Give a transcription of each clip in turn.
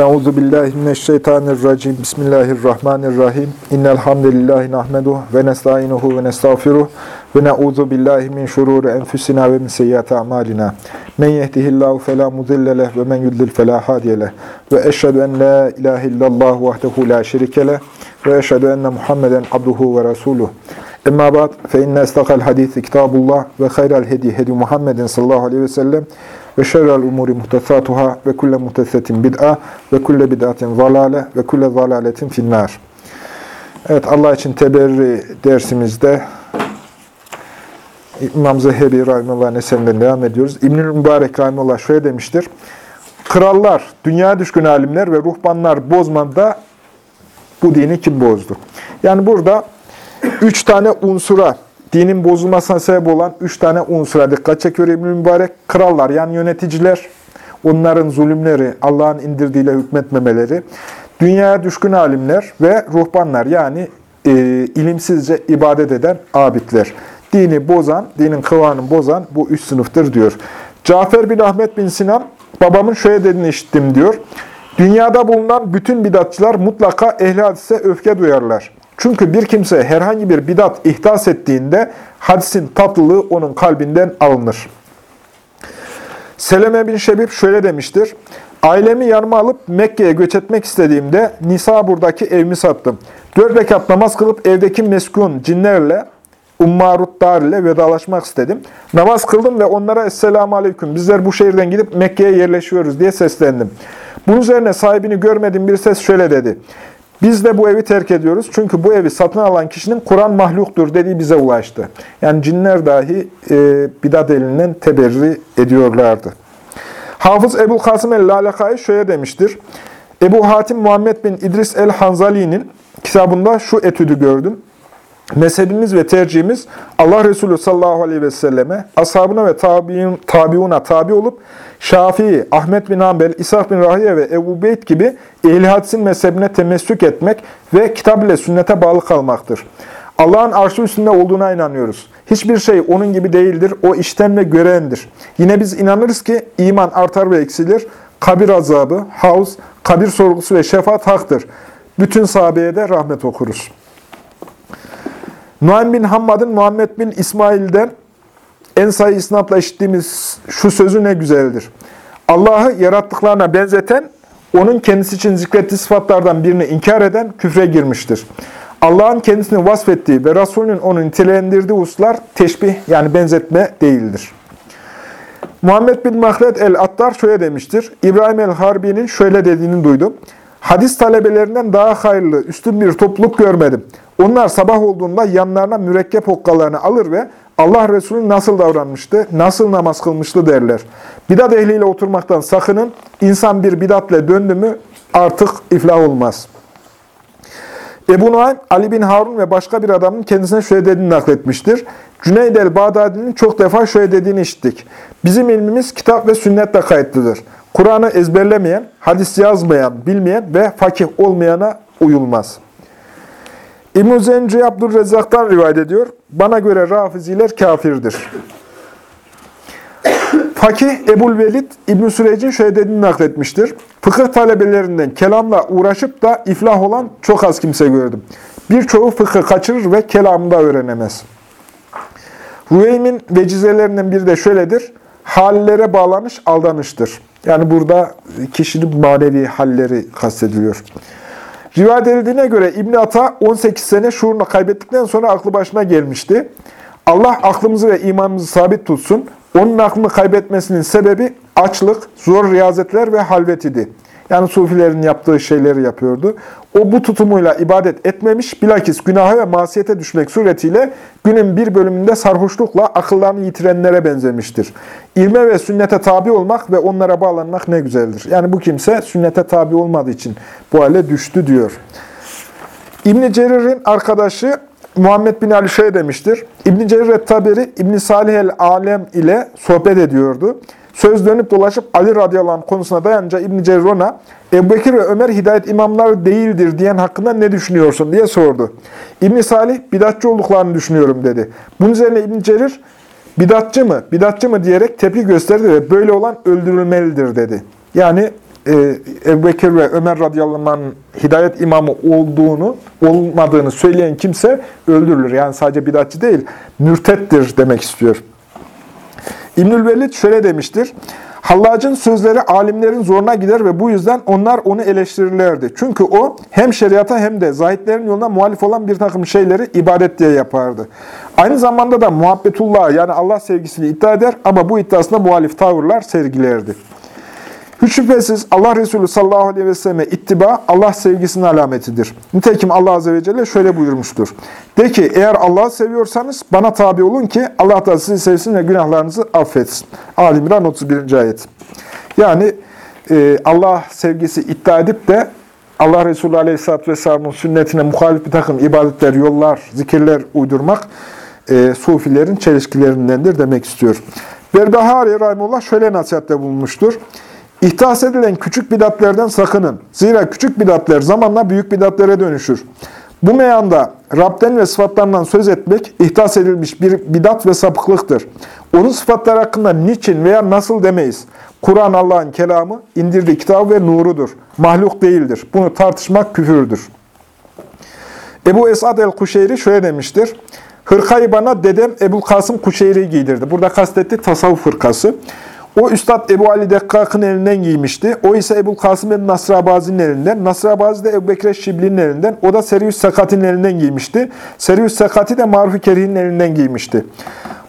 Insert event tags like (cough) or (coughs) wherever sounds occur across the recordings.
Euzu billahi mineşşeytanirracim. Bismillahirrahmanirrahim. İnnel hamdelellahi nahmeduhu ve nestainuhu ve nestağfiruh ve na'uzu billahi min şururi enfusina ve min seyyiati amalina. Men yehdihillahu fela mudille leh ve men yudlil fela hadiye leh. Ve eşhedü en la ilahe illallah vahdehu la şerike leh ve eşhedü enne Muhammeden abduhu ve resuluh. Emma ba'd fe inne istakal hadisi kitabullah ve hayral hedi hedi Muhammedin sallallahu aleyhi ve sellem ve şerrel umuri muhtesatuhâ ve kulle muhtesetin bid'a ve kulle bid'atin zalale ve kulle zalaletin finnâr. Evet Allah için teberri dersimizde İmam Zehebi Rahimullah'ın eserinden devam ediyoruz. İbnül Mübarek Rahimullah şöyle demiştir. Krallar, dünya düşkün alimler ve ruhbanlar bozmada bu dini kim bozdu? Yani burada üç tane unsura dinin bozulmasına sebep olan üç tane unsura dikkat çekiyor İbn-i Mübarek. Krallar yani yöneticiler, onların zulümleri, Allah'ın indirdiğiyle hükmetmemeleri, dünyaya düşkün alimler ve ruhbanlar yani e, ilimsizce ibadet eden abidler. Dini bozan, dinin kıvanını bozan bu üç sınıftır diyor. Cafer bin Ahmet bin Sinan, babamın şöyle dediğini işittim diyor. Dünyada bulunan bütün bidatçılar mutlaka ehli hadise öfke duyarlar. Çünkü bir kimse herhangi bir bidat ihdas ettiğinde hadisin tatlılığı onun kalbinden alınır. Seleme bin Şebib şöyle demiştir. Ailemi yanıma alıp Mekke'ye göç etmek istediğimde Nisabur'daki evimi sattım. Dört rekat namaz kılıp evdeki meskun cinlerle, ummarut dar ile vedalaşmak istedim. Namaz kıldım ve onlara Esselamu Aleyküm bizler bu şehirden gidip Mekke'ye yerleşiyoruz diye seslendim. Bunun üzerine sahibini görmediğim bir ses şöyle dedi. Biz de bu evi terk ediyoruz. Çünkü bu evi satın alan kişinin Kur'an mahluktur dediği bize ulaştı. Yani cinler dahi e, bidat elinden teberri ediyorlardı. Hafız Ebu Kasım el-Lalekai şöyle demiştir. Ebu Hatim Muhammed bin İdris el-Hanzali'nin kitabında şu etüdü gördüm. Mezhebimiz ve tercihimiz Allah Resulü sallallahu aleyhi ve selleme, ashabına ve tabiun, tabiuna tabi olup Şafii, Ahmet bin Hanbel, İshak bin Rahiye ve Ebu Beyt gibi ehl hadisin mezhebine temessük etmek ve kitap ile sünnete bağlı kalmaktır. Allah'ın arşı üstünde olduğuna inanıyoruz. Hiçbir şey onun gibi değildir. O işten ve görendir. Yine biz inanırız ki iman artar ve eksilir. Kabir azabı, havz, kabir sorgusu ve şefaat haktır. Bütün sahabeye de rahmet okuruz. Nuaym bin Hammad'ın Muhammed bin İsmail'den en sayı isnatla işittiğimiz şu sözü ne güzeldir. Allah'ı yarattıklarına benzeten, onun kendisi için zikrettiği sıfatlardan birini inkar eden küfre girmiştir. Allah'ın kendisini vasfettiği ve Resulünün onu nitelendirdiği hususlar teşbih yani benzetme değildir. Muhammed bin Mahlet el-Attar şöyle demiştir. İbrahim el-Harbi'nin şöyle dediğini duydum. Hadis talebelerinden daha hayırlı, üstün bir topluluk görmedim. Onlar sabah olduğunda yanlarına mürekkep okkalarını alır ve Allah Resulü nasıl davranmıştı, nasıl namaz kılmıştı derler. Bidat ehliyle oturmaktan sakının. İnsan bir bidatle döndü mü artık iflah olmaz. Ebu Nuaym, Ali bin Harun ve başka bir adamın kendisine şöyle dediğini nakletmiştir. Cüneyd el-Bağdadi'nin çok defa şöyle dediğini işittik. Bizim ilmimiz kitap ve sünnetle kayıtlıdır. Kur'an'ı ezberlemeyen, hadis yazmayan, bilmeyen ve fakih olmayana uyulmaz. İbn-i Zenci Abdülrezzak'tan rivayet ediyor. Bana göre rafiziler kafirdir. Fakih Ebul Velid İbn-i Sürec'in şöyle dediğini nakletmiştir. Fıkıh talebelerinden kelamla uğraşıp da iflah olan çok az kimse gördüm. Birçoğu fıkıh kaçırır ve kelamı da öğrenemez. Rüveym'in vecizelerinden biri de şöyledir. Hallere bağlanış aldanıştır. Yani burada kişinin manevi halleri kastediliyor. Rivayet edildiğine göre İbn Ata 18 sene şuurunu kaybettikten sonra aklı başına gelmişti. Allah aklımızı ve imanımızı sabit tutsun. Onun aklını kaybetmesinin sebebi açlık, zor riyazetler ve halvet idi. Yani sufilerin yaptığı şeyleri yapıyordu. O bu tutumuyla ibadet etmemiş, bilakis günaha ve masiyete düşmek suretiyle günün bir bölümünde sarhoşlukla akıllarını yitirenlere benzemiştir. İlme ve sünnete tabi olmak ve onlara bağlanmak ne güzeldir. Yani bu kimse sünnete tabi olmadığı için bu hale düştü diyor. İbn Cerir'in arkadaşı Muhammed bin Ali şey demiştir. İbn Cerir et-Taberi İbn Salih el-Alem ile sohbet ediyordu. Söz dönüp dolaşıp Ali radıyallahu anh konusuna dayanınca İbn-i Cerron'a Ebu Bekir ve Ömer hidayet imamları değildir diyen hakkında ne düşünüyorsun diye sordu. İbn Salih bidatçı olduklarını düşünüyorum dedi. Bunun üzerine İbn Cerir bidatçı mı, bidatçı mı diyerek tepki gösterdi ve böyle olan öldürülmelidir dedi. Yani e, Ebu Bekir ve Ömer radıyallahu anh'ın hidayet imamı olduğunu, olmadığını söyleyen kimse öldürülür. Yani sadece bidatçı değil, mürtettir demek istiyor. İbnül Velid şöyle demiştir. Hallacın sözleri alimlerin zoruna gider ve bu yüzden onlar onu eleştirirlerdi. Çünkü o hem şeriata hem de zahitlerin yoluna muhalif olan bir takım şeyleri ibadet diye yapardı. Aynı zamanda da muhabbetullah yani Allah sevgisini iddia eder ama bu iddiasında muhalif tavırlar sergilerdi. Hiç şüphesiz Allah Resulü sallallahu aleyhi ve selleme ittiba Allah sevgisinin alametidir. Nitekim Allah azze ve celle şöyle buyurmuştur. De ki eğer Allah'ı seviyorsanız bana tabi olun ki Allah da sizi sevsin ve günahlarınızı affetsin. Ali İmran 31. ayet. Yani e, Allah sevgisi iddia edip de Allah Resulü aleyhisselatü vesselamın sünnetine muhalif bir takım ibadetler, yollar, zikirler uydurmak e, sufilerin çelişkilerindendir demek istiyor. Berbahari Rahimullah şöyle nasihatte bulunmuştur. İhtas edilen küçük bidatlerden sakının. Zira küçük bidatler zamanla büyük bidatlere dönüşür. Bu meyanda Rab'den ve sıfatlarından söz etmek ihtas edilmiş bir bidat ve sapıklıktır. Onun sıfatları hakkında niçin veya nasıl demeyiz. Kur'an Allah'ın kelamı, indirdiği kitabı ve nurudur. Mahluk değildir. Bunu tartışmak küfürdür. Ebu Esad el-Kuşeyri şöyle demiştir. Hırkayı bana dedem Ebu Kasım Kuşeyri giydirdi. Burada kastetti tasavvuf hırkası. O Üstad Ebu Ali Dekkak'ın elinden giymişti. O ise Ebu Kasım el Nasrabazi'nin elinden. Nasrabazi de Ebu Bekir Şibli'nin elinden. O da Serius Sakati'nin elinden giymişti. Serius Sakati de Maruf-i Kerih'in elinden giymişti.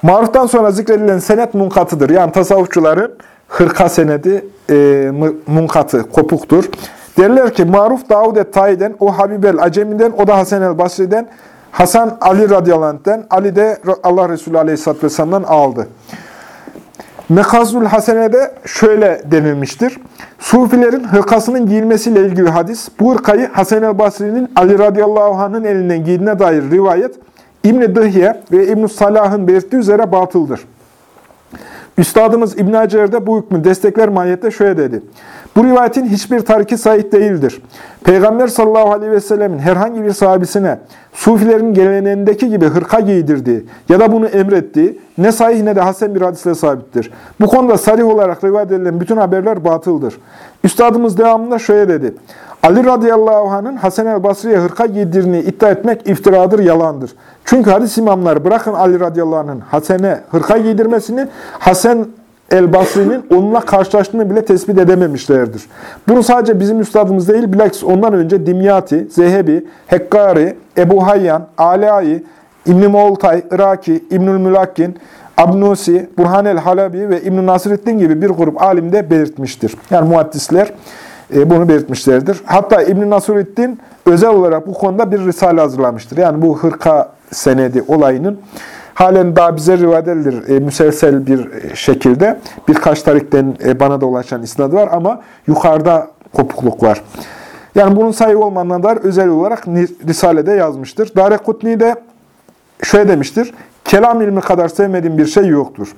Maruf'tan sonra zikredilen senet munkatıdır. Yani tasavvufçuların hırka senedi e, munkatı, kopuktur. Derler ki Maruf Davud et-Tayi'den, o Habib el-Acemi'den, o da Hasan el-Basri'den, Hasan Ali radıyallahu Ali de Allah Resulü aleyhisselatü vesselam'dan aldı. Mekazul Hasene'de şöyle denilmiştir. Sufilerin hırkasının giyilmesiyle ilgili hadis, bu hırkayı Hasan el-Basri'nin Ali radıyallahu anh'ın elinden giydiğine dair rivayet, İbn-i Dıhye ve İbn-i Salah'ın belirttiği üzere batıldır. Üstadımız İbn Hacer de bu hükmü destekler mahiyette şöyle dedi. Bu rivayetin hiçbir tariki sahih değildir. Peygamber sallallahu aleyhi ve sellemin herhangi bir sahabisine sufilerin geleneğindeki gibi hırka giydirdiği ya da bunu emrettiği ne sahih ne de hasen bir hadisle sabittir. Bu konuda sarih olarak rivayet edilen bütün haberler batıldır. Üstadımız devamında şöyle dedi. Ali radıyallahu anh'ın Hasan el-Basri'ye hırka giydirdiğini iddia etmek iftiradır, yalandır. Çünkü hadis imamları bırakın Ali radıyallahu anh'ın Hasan'e hırka giydirmesini, Hasan el-Basri'nin onunla karşılaştığını bile tespit edememişlerdir. Bunu sadece bizim üstadımız değil, bilakis ondan önce Dimyati, Zehebi, Hekkari, Ebu Hayyan, Alai, İbn-i Moğultay, Iraki, İbnül Mülakkin, Abnusi, Burhan el-Halabi ve İbn-i Nasrettin gibi bir grup alim de belirtmiştir. Yani muhaddisler e, bunu belirtmişlerdir. Hatta İbn-i Nasrettin özel olarak bu konuda bir risale hazırlamıştır. Yani bu hırka senedi olayının halen daha bize rivayet edilir e, müselsel bir şekilde. Birkaç tarikten e, bana da ulaşan isnadı var ama yukarıda kopukluk var. Yani bunun sayı olmanına dair özel olarak Risale'de yazmıştır. Darekutni de şöyle demiştir. Kelam ilmi kadar sevmediğim bir şey yoktur.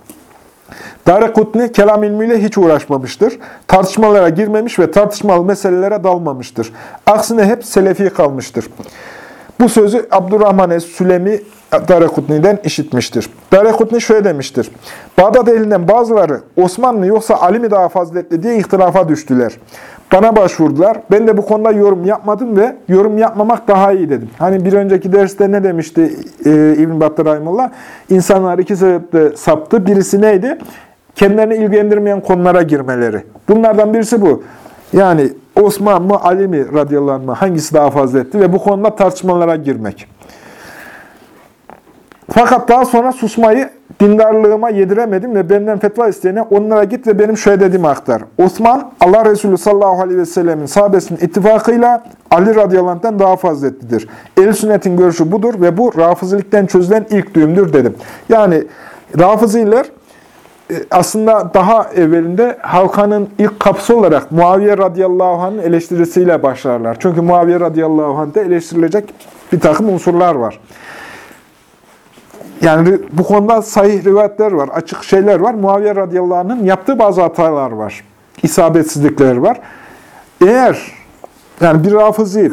Darekutni kelam ilmiyle hiç uğraşmamıştır. Tartışmalara girmemiş ve tartışmalı meselelere dalmamıştır. Aksine hep selefi kalmıştır. Bu sözü Abdurrahman Es-Sülemi Darekutni'den işitmiştir. Darekutni şöyle demiştir. Bağdat elinden bazıları Osmanlı yoksa Ali mi daha faziletli diye ihtilafa düştüler. Bana başvurdular. Ben de bu konuda yorum yapmadım ve yorum yapmamak daha iyi dedim. Hani bir önceki derste ne demişti e, İbn Battar Rahimullah? İnsanlar iki sebeple saptı. Birisi neydi? Kendilerini ilgilendirmeyen konulara girmeleri. Bunlardan birisi bu. Yani Osman mı Ali mi radıyallahu mı hangisi daha faziletli ve bu konuda tartışmalara girmek. Fakat daha sonra susmayı dindarlığıma yediremedim ve benden fetva isteyene onlara git ve benim şöyle dediğimi aktar. Osman, Allah Resulü sallallahu aleyhi ve sellemin sahabesinin ittifakıyla Ali radıyallahu daha faziletlidir. El sünnetin görüşü budur ve bu rafızilikten çözülen ilk düğümdür dedim. Yani rafıziler e, aslında daha evvelinde halkanın ilk kapısı olarak Muaviye radıyallahu anh'ın eleştirisiyle başlarlar. Çünkü Muaviye radıyallahu anh'da eleştirilecek bir takım unsurlar var. Yani bu konuda sahih rivayetler var, açık şeyler var. Muaviye radıyallahu anh'ın yaptığı bazı hatalar var. İsabetsizlikler var. Eğer yani bir rafızi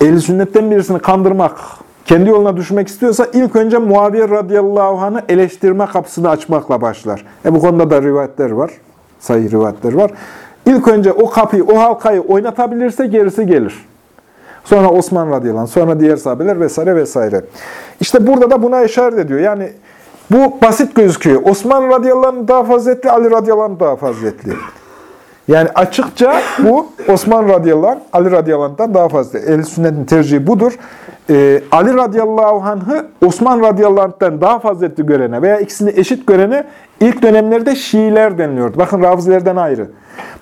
ehli sünnetten birisini kandırmak, kendi yoluna düşmek istiyorsa ilk önce Muaviye radıyallahu anh'ı eleştirme kapısını açmakla başlar. E bu konuda da rivayetler var. Sahih rivayetler var. İlk önce o kapıyı, o halkayı oynatabilirse gerisi gelir. Sonra Osman radıyallahu anh, sonra diğer sahabeler vesaire vesaire. İşte burada da buna işaret ediyor. Yani bu basit gözüküyor. Osman radıyallahu anh daha faziletli, Ali radıyallahu anh daha faziletli. Yani açıkça bu Osman radıyallahu anh, Ali radıyallahu anh'tan daha fazla. Ehl-i sünnetin tercihi budur. Ee, Ali radıyallahu anh'ı Osman radıyallahu anh'tan daha faziletli görene veya ikisini eşit görene ilk dönemlerde Şiiler deniliyordu. Bakın Rafizilerden ayrı.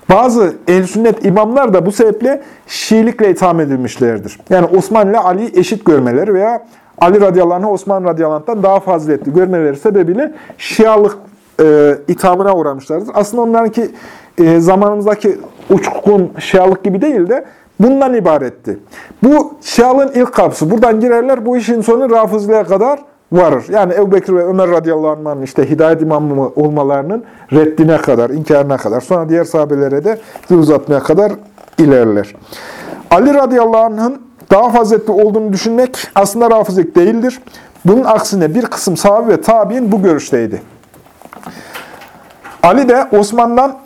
Bazı ehl sünnet imamlar da bu sebeple Şiilikle itham edilmişlerdir. Yani Osman ile Ali eşit görmeleri veya Ali radıyallahu anh'ı Osman radıyallahu anh'tan daha faziletli görmeleri sebebiyle Şialık e, ithamına uğramışlardır. Aslında onlarınki e, zamanımızdaki uçkun Şialık gibi değil de bundan ibaretti. Bu Şialığın ilk kapısı. Buradan girerler, bu işin sonu Rafızlığa kadar varır. Yani Ebu Bekir ve Ömer radıyallahu anh'ın işte hidayet imamı olmalarının reddine kadar, inkarına kadar, sonra diğer sahabelere de uzatmaya kadar ilerler. Ali radıyallahu anh'ın daha faziletli olduğunu düşünmek aslında rafızlık değildir. Bunun aksine bir kısım sahabe ve tabi'in bu görüşteydi. Ali de Osman'dan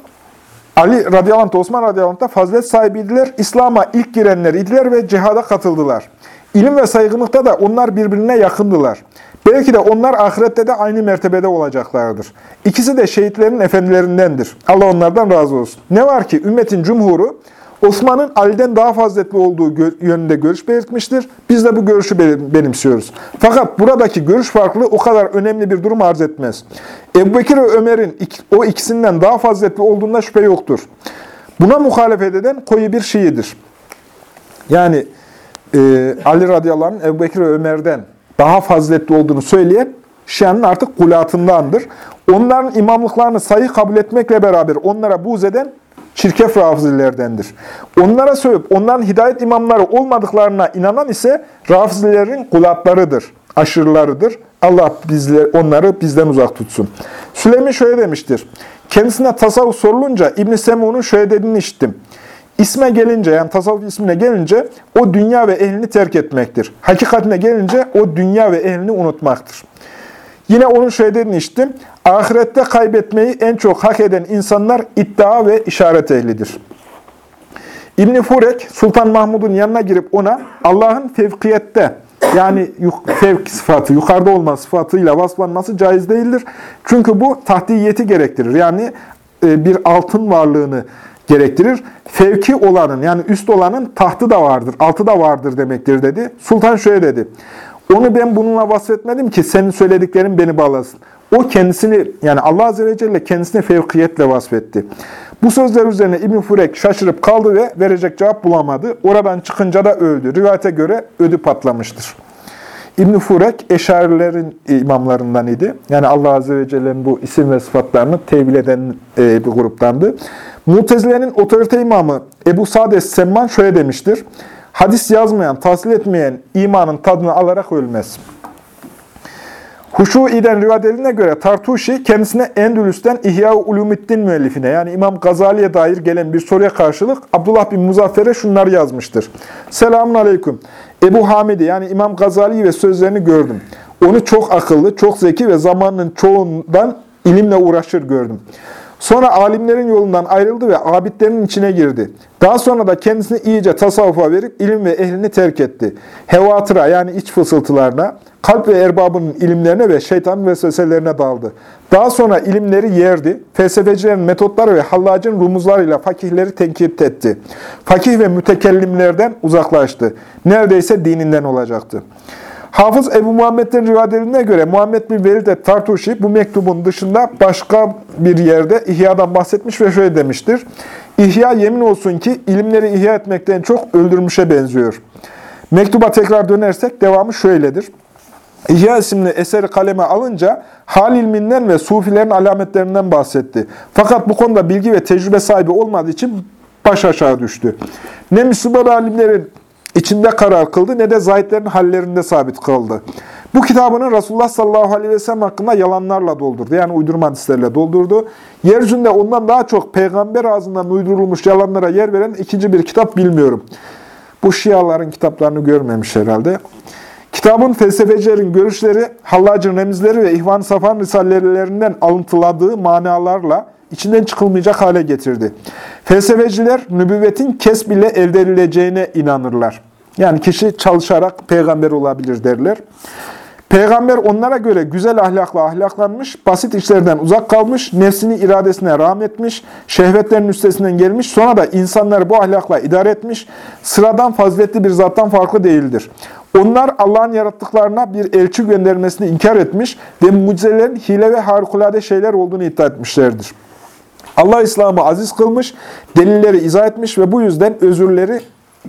Ali radıyallahu Osman radıyallahu fazilet sahibiydiler. İslam'a ilk girenler idiler ve cihada katıldılar. İlim ve saygınlıkta da onlar birbirine yakındılar. Belki de onlar ahirette de aynı mertebede olacaklardır. İkisi de şehitlerin efendilerindendir. Allah onlardan razı olsun. Ne var ki ümmetin cumhuru Osman'ın Ali'den daha faziletli olduğu yönünde görüş belirtmiştir. Biz de bu görüşü benimsiyoruz. Fakat buradaki görüş farklı o kadar önemli bir durum arz etmez. Ebu Bekir ve Ömer'in o ikisinden daha faziletli olduğunda şüphe yoktur. Buna muhalefet eden koyu bir Şii'dir. Yani e, Ali radıyallahu anh Ebu Bekir ve Ömer'den daha faziletli olduğunu söyleyen Şia'nın artık kulatındandır. Onların imamlıklarını sayı kabul etmekle beraber onlara buğz eden çirkef rafizilerdendir. Onlara sövüp onların hidayet imamları olmadıklarına inanan ise rafizilerin kulatlarıdır, aşırılarıdır. Allah bizler, onları bizden uzak tutsun. Süleymi şöyle demiştir. Kendisine tasavvuf sorulunca İbn-i Semun'un şöyle dediğini işittim. İsme gelince yani tasavvuf ismine gelince o dünya ve ehlini terk etmektir. Hakikatine gelince o dünya ve ehlini unutmaktır. Yine onun şöyle dediğini işittim. Ahirette kaybetmeyi en çok hak eden insanlar iddia ve işaret ehlidir. İbn Furek, Sultan Mahmud'un yanına girip ona Allah'ın fevkiyette yani fevk sıfatı, yukarıda olma sıfatıyla vasflanması caiz değildir. Çünkü bu tahdiyeti gerektirir. Yani e, bir altın varlığını gerektirir. Fevki olanın yani üst olanın tahtı da vardır, altı da vardır demektir dedi. Sultan şöyle dedi. Onu ben bununla vasfetmedim ki senin söylediklerin beni bağlasın. O kendisini yani Allah Azze ve Celle kendisini fevkiyetle vasfetti. Bu sözler üzerine İbn Furek şaşırıp kaldı ve verecek cevap bulamadı. Oradan çıkınca da öldü. Rivayete göre ödü patlamıştır. İbn Furek eşarilerin imamlarından idi. Yani Allah Azze ve Celle'nin bu isim ve sıfatlarını tevil eden e, bir gruptandı. Mutezile'nin otorite imamı Ebu Sades Semman şöyle demiştir. Hadis yazmayan, tahsil etmeyen imanın tadını alarak ölmez. Huşu'i'den rivayet edildiğine göre Tartuşi kendisine Endülüs'ten İhya-u Ulumiddin müellifine yani İmam Gazali'ye dair gelen bir soruya karşılık Abdullah bin Muzaffer'e şunları yazmıştır. Selamun Aleyküm. Ebu Hamidi yani İmam Gazali ve sözlerini gördüm. Onu çok akıllı, çok zeki ve zamanının çoğundan ilimle uğraşır gördüm. Sonra alimlerin yolundan ayrıldı ve abidlerin içine girdi. Daha sonra da kendisini iyice tasavvufa verip ilim ve ehlini terk etti. Hevatıra yani iç fısıltılarına, kalp ve erbabının ilimlerine ve şeytanın vesveselerine daldı. Daha sonra ilimleri yerdi. Felsefecilerin metotları ve hallacın rumuzlarıyla fakihleri tenkit etti. Fakih ve mütekellimlerden uzaklaştı. Neredeyse dininden olacaktı. Hafız Ebu Muhammed'in rivayet edildiğine göre Muhammed bin Velid et Tartuşi bu mektubun dışında başka bir yerde İhya'dan bahsetmiş ve şöyle demiştir. İhya yemin olsun ki ilimleri ihya etmekten çok öldürmüşe benziyor. Mektuba tekrar dönersek devamı şöyledir. İhya isimli eseri kaleme alınca hal ilminden ve sufilerin alametlerinden bahsetti. Fakat bu konuda bilgi ve tecrübe sahibi olmadığı için baş aşağı düştü. Ne Müslüman alimlerin içinde karar kıldı ne de zahitlerin hallerinde sabit kaldı. Bu kitabını Resulullah sallallahu aleyhi ve sellem hakkında yalanlarla doldurdu. Yani uydurma hadislerle doldurdu. Yeryüzünde ondan daha çok peygamber ağzından uydurulmuş yalanlara yer veren ikinci bir kitap bilmiyorum. Bu Şiaların kitaplarını görmemiş herhalde. Kitabın felsefecilerin görüşleri, Hallac'ın remizleri ve İhvan-ı Safan risalelerinden alıntıladığı manalarla içinden çıkılmayacak hale getirdi. Felsefeciler nübüvvetin kesb ile elde edileceğine inanırlar. Yani kişi çalışarak peygamber olabilir derler. Peygamber onlara göre güzel ahlakla ahlaklanmış, basit işlerden uzak kalmış, nefsini iradesine rahmetmiş, şehvetlerin üstesinden gelmiş, sonra da insanları bu ahlakla idare etmiş, sıradan faziletli bir zattan farklı değildir. Onlar Allah'ın yarattıklarına bir elçi göndermesini inkar etmiş ve mucizelerin hile ve harikulade şeyler olduğunu iddia etmişlerdir. Allah İslam'ı aziz kılmış, delilleri izah etmiş ve bu yüzden özürleri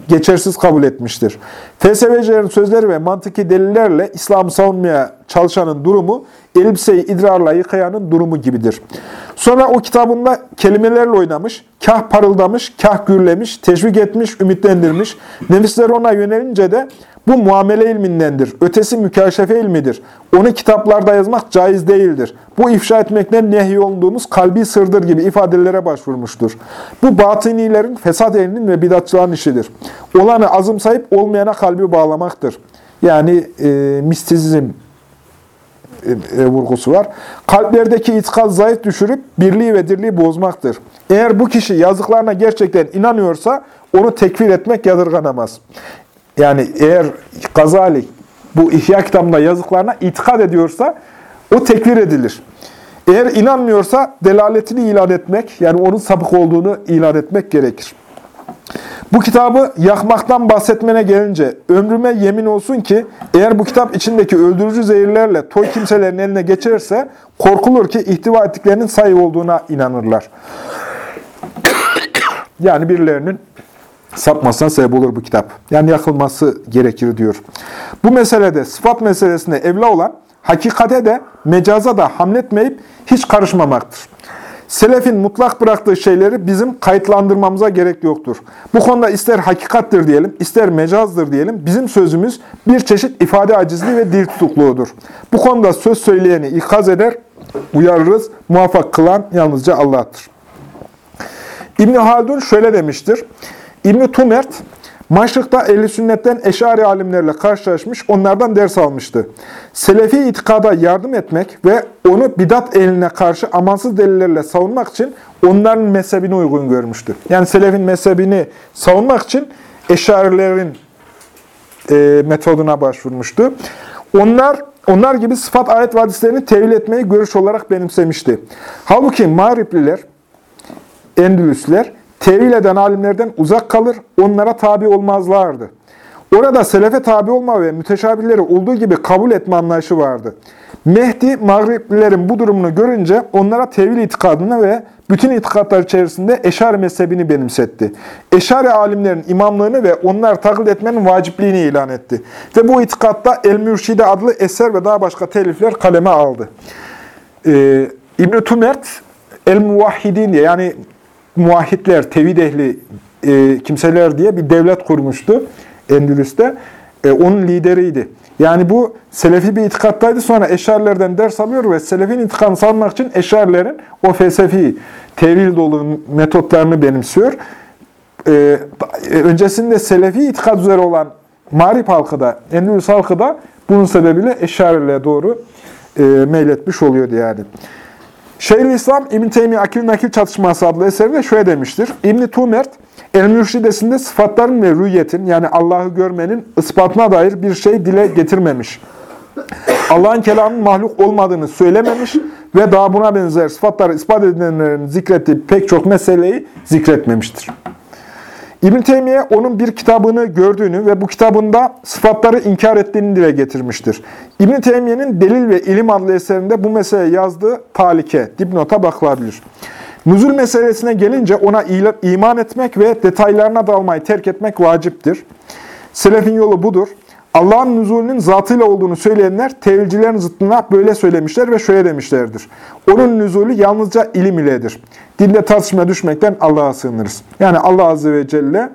geçersiz kabul etmiştir. Felsefecilerin sözleri ve mantıki delillerle İslam'ı savunmaya çalışanın durumu, elbiseyi idrarla yıkayanın durumu gibidir. Sonra o kitabında kelimelerle oynamış, kah parıldamış, kah gürlemiş, teşvik etmiş, ümitlendirmiş. Nefisler ona yönelince de bu muamele ilmindendir. Ötesi mükaşefe ilmidir. Onu kitaplarda yazmak caiz değildir. Bu ifşa etmekten nehyolunduğumuz kalbi sırdır gibi ifadelere başvurmuştur. Bu batınilerin, fesat elinin ve bidatçıların işidir. Olanı azımsayıp olmayana kalbi bağlamaktır. Yani e, mistizm e, e, vurgusu var. Kalplerdeki itikad zayıf düşürüp birliği ve dirliği bozmaktır. Eğer bu kişi yazıklarına gerçekten inanıyorsa onu tekfir etmek yadırganamaz. Yani eğer Gazali bu İhya kitabında yazıklarına itikad ediyorsa o tekfir edilir. Eğer inanmıyorsa delaletini ilan etmek, yani onun sapık olduğunu ilan etmek gerekir. Bu kitabı yakmaktan bahsetmene gelince ömrüme yemin olsun ki eğer bu kitap içindeki öldürücü zehirlerle toy kimselerin eline geçerse korkulur ki ihtiva ettiklerinin sayı olduğuna inanırlar. (coughs) yani birilerinin sapmasına sebep olur bu kitap. Yani yakılması gerekir diyor. Bu meselede sıfat meselesine evla olan hakikate de mecaza da hamletmeyip hiç karışmamaktır. Selefin mutlak bıraktığı şeyleri bizim kayıtlandırmamıza gerek yoktur. Bu konuda ister hakikattir diyelim, ister mecazdır diyelim, bizim sözümüz bir çeşit ifade acizliği ve dil tutukluğudur. Bu konuda söz söyleyeni ikaz eder, uyarırız, muvaffak kılan yalnızca Allah'tır. İbni Haldun şöyle demiştir, İbn-i Tumert, Maşrık'ta ehli sünnetten eşari alimlerle karşılaşmış, onlardan ders almıştı. Selefi itikada yardım etmek ve onu bidat ehline karşı amansız delillerle savunmak için onların mezhebine uygun görmüştü. Yani selefin mezhebini savunmak için eşarilerin e, metoduna başvurmuştu. Onlar onlar gibi sıfat ayet vadislerini tevil etmeyi görüş olarak benimsemişti. Halbuki Mağripliler, Endülüsler, tevil eden alimlerden uzak kalır, onlara tabi olmazlardı. Orada selefe tabi olma ve müteşabihleri olduğu gibi kabul etme anlayışı vardı. Mehdi, Mağriplilerin bu durumunu görünce onlara tevil itikadını ve bütün itikatlar içerisinde Eşari mezhebini benimsetti. Eşari alimlerin imamlığını ve onlar taklit etmenin vacipliğini ilan etti. Ve bu itikatta El-Mürşide adlı eser ve daha başka telifler kaleme aldı. Ee, İbn-i Tümert, El-Muvahhidin diye yani muahhitler, tevhid ehli e, kimseler diye bir devlet kurmuştu Endülüs'te. E, onun lideriydi. Yani bu Selefi bir itikattaydı. Sonra Eşarilerden ders alıyor ve Selefin itikadını savunmak için Eşarilerin o felsefi, tevil dolu metotlarını benimsiyor. E, öncesinde Selefi itikad üzere olan Marip halkı da, Endülüs halkı da bunun sebebiyle Eşarilere doğru e, meyletmiş oluyordu yani. Şeyhülislam İbn Teymi Akil Nakil Çatışması adlı eserinde şöyle demiştir. İbn Tumert El-Mürşidesinde sıfatların ve rüyetin yani Allah'ı görmenin ispatına dair bir şey dile getirmemiş. Allah'ın kelamının mahluk olmadığını söylememiş ve daha buna benzer sıfatları ispat edilenlerin zikrettiği pek çok meseleyi zikretmemiştir. İbn Teymiye onun bir kitabını gördüğünü ve bu kitabında sıfatları inkar ettiğini dile getirmiştir. İbn Teymiye'nin Delil ve İlim adlı eserinde bu meseleye yazdığı talike, dipnota bakılabilir. Nüzul meselesine gelince ona iman etmek ve detaylarına dalmayı terk etmek vaciptir. Selefin yolu budur. Allah'ın nüzulünün zatıyla olduğunu söyleyenler tevilcilerin zıttına böyle söylemişler ve şöyle demişlerdir. Onun nüzulü yalnızca ilim iledir. Dinde tartışmaya düşmekten Allah'a sığınırız. Yani Allah Azze ve Celle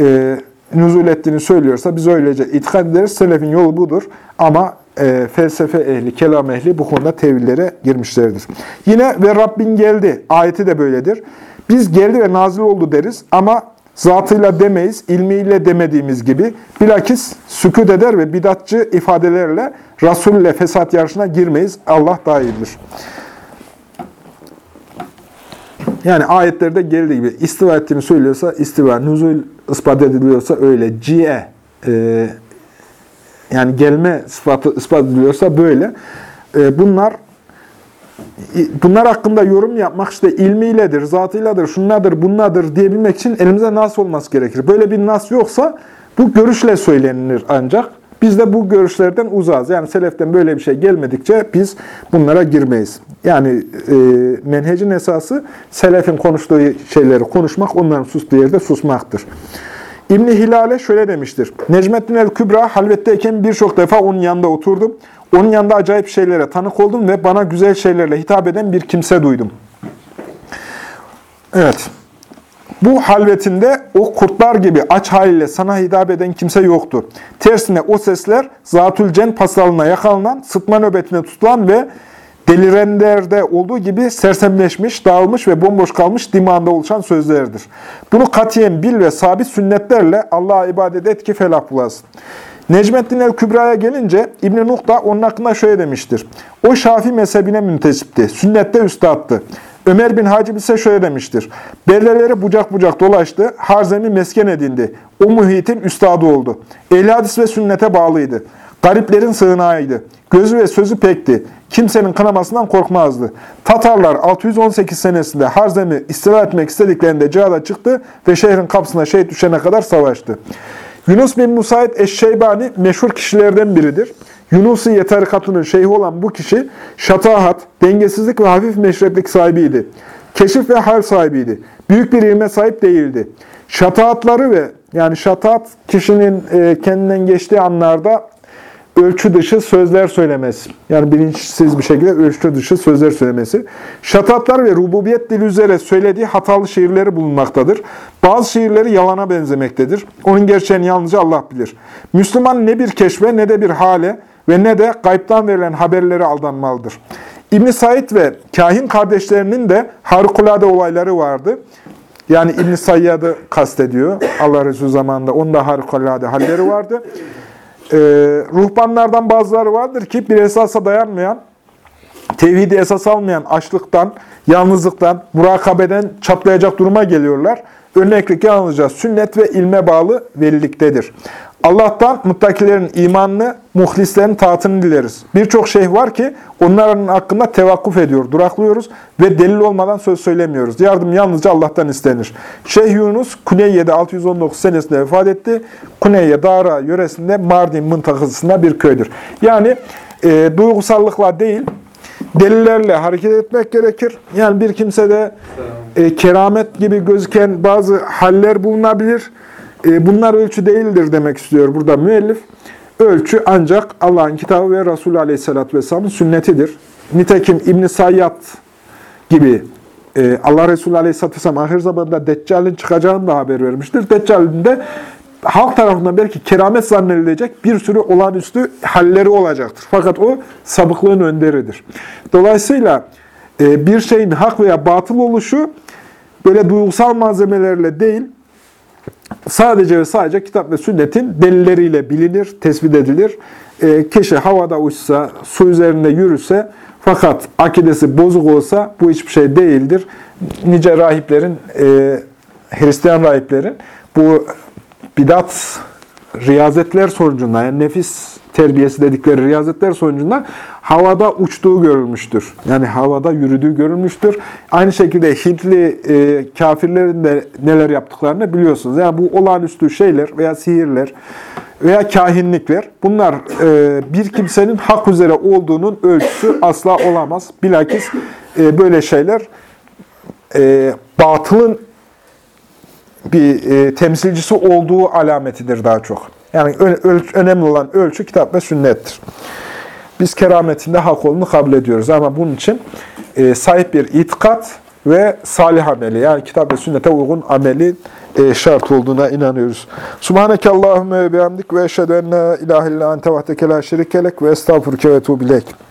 e, nüzul ettiğini söylüyorsa biz öylece itikad ederiz. Selefin yolu budur. Ama e, felsefe ehli, kelam ehli bu konuda tevillere girmişlerdir. Yine ve Rabbin geldi ayeti de böyledir. Biz geldi ve nazil oldu deriz ama zatıyla demeyiz, ilmiyle demediğimiz gibi bilakis sükut eder ve bidatçı ifadelerle Resul ile fesat yarışına girmeyiz. Allah daha iyidir. Yani ayetlerde geldiği gibi istiva ettiğini söylüyorsa istiva, nüzul ispat ediliyorsa öyle, ci'e, e, yani gelme sıfatı ispat ediliyorsa böyle. E, bunlar bunlar hakkında yorum yapmak işte ilmiyledir, zatıyladır, şunladır, bunladır diyebilmek için elimize nas olması gerekir. Böyle bir nas yoksa bu görüşle söylenilir ancak. Biz de bu görüşlerden uzağız. Yani seleften böyle bir şey gelmedikçe biz bunlara girmeyiz. Yani e, menhecin esası selefin konuştuğu şeyleri konuşmak, onların sustuğu yerde susmaktır. İbni Hilale şöyle demiştir. Necmettin el-Kübra halvetteyken birçok defa onun yanında oturdum. Onun yanında acayip şeylere tanık oldum ve bana güzel şeylerle hitap eden bir kimse duydum. Evet. Bu halvetinde o kurtlar gibi aç haliyle sana hitap eden kimse yoktu. Tersine o sesler Zatül Cen pasalına yakalanan, sıtma nöbetine tutulan ve delirenlerde olduğu gibi sersemleşmiş, dağılmış ve bomboş kalmış dimağında oluşan sözlerdir. Bunu katiyen bil ve sabit sünnetlerle Allah'a ibadet et ki felah bulasın. Necmettin el-Kübra'ya gelince İbn-i Nuh da onun hakkında şöyle demiştir. O Şafi mezhebine müntesipti, sünnette üstattı. Ömer bin Hacib ise şöyle demiştir. Belleleri bucak bucak dolaştı, harzemi mesken edindi. O muhitin üstadı oldu. Ehl hadis ve sünnete bağlıydı. Gariplerin sığınağıydı. Gözü ve sözü pekti. Kimsenin kanamasından korkmazdı. Tatarlar 618 senesinde Harzem'i istila etmek istediklerinde cihada çıktı ve şehrin kapısına şehit düşene kadar savaştı. Yunus bin Musaid Eşşeybani meşhur kişilerden biridir. Yunusiye tarikatının şeyhi olan bu kişi şatahat, dengesizlik ve hafif meşreplik sahibiydi. Keşif ve hal sahibiydi. Büyük bir ilme sahip değildi. Şataatları ve yani şataat kişinin e, kendinden geçtiği anlarda ölçü dışı sözler söylemesi. Yani bilinçsiz bir şekilde ölçü dışı sözler söylemesi. Şatatlar ve rububiyet dili üzere söylediği hatalı şiirleri bulunmaktadır. Bazı şiirleri yalana benzemektedir. Onun gerçeğini yalnızca Allah bilir. Müslüman ne bir keşfe ne de bir hale ve ne de gaybtan verilen haberlere aldanmalıdır. İbn Said ve kahin kardeşlerinin de harikulade olayları vardı. Yani İbn Sayyad'ı kastediyor. Allah Resulü zamanında. Onun da harikulade halleri vardı. Ee, ruhbanlardan bazıları vardır ki bir esasa dayanmayan, tevhidi esas almayan açlıktan, yalnızlıktan, murakabeden çatlayacak duruma geliyorlar. Örneklik yalnızca sünnet ve ilme bağlı veliliktedir. Allah'tan muttakilerin imanını, muhlislerin taatını dileriz. Birçok şeyh var ki onların hakkında tevakkuf ediyor, duraklıyoruz ve delil olmadan söz söylemiyoruz. Yardım yalnızca Allah'tan istenir. Şeyh Yunus Kuneyye'de 619 senesinde vefat etti. Kuneyye Dara yöresinde Mardin mıntakasında bir köydür. Yani e, duygusallıkla değil, delillerle hareket etmek gerekir. Yani bir kimsede e, keramet gibi gözüken bazı haller bulunabilir. E, bunlar ölçü değildir demek istiyor burada müellif. Ölçü ancak Allah'ın kitabı ve Resulü Aleyhisselatü Vesselam'ın sünnetidir. Nitekim İbn Sayyad gibi e, Allah Resulü Aleyhisselatü Vesselam ahir zamanda Deccal'in çıkacağını da haber vermiştir. Deccal'in de halk tarafından belki keramet zannedilecek bir sürü olağanüstü halleri olacaktır. Fakat o sabıklığın önderidir. Dolayısıyla e, bir şeyin hak veya batıl oluşu böyle duygusal malzemelerle değil, sadece ve sadece kitap ve sünnetin delilleriyle bilinir, tespit edilir. E, kişi havada uçsa, su üzerinde yürüse fakat akidesi bozuk olsa bu hiçbir şey değildir. Nice rahiplerin, e, Hristiyan rahiplerin bu bidat riyazetler sonucunda, yani nefis terbiyesi dedikleri riyazetler sonucunda havada uçtuğu görülmüştür. Yani havada yürüdüğü görülmüştür. Aynı şekilde Hintli e, kafirlerin de neler yaptıklarını biliyorsunuz. Yani bu olağanüstü şeyler veya sihirler veya kahinlikler bunlar e, bir kimsenin hak üzere olduğunun ölçüsü asla olamaz. Bilakis e, böyle şeyler e, batılın bir e, temsilcisi olduğu alametidir daha çok. Yani önemli olan ölçü kitap ve sünnettir. Biz kerametinde hak olduğunu kabul ediyoruz ama bunun için e, sahip bir itikat ve salih ameli yani kitap ve sünnete uygun ameli e, şart olduğuna inanıyoruz. Subhaneke Allahümme ve bihamdik ve eşhedü en la ilahe illa ente vahdeke ve estağfurke ve tuğbilek.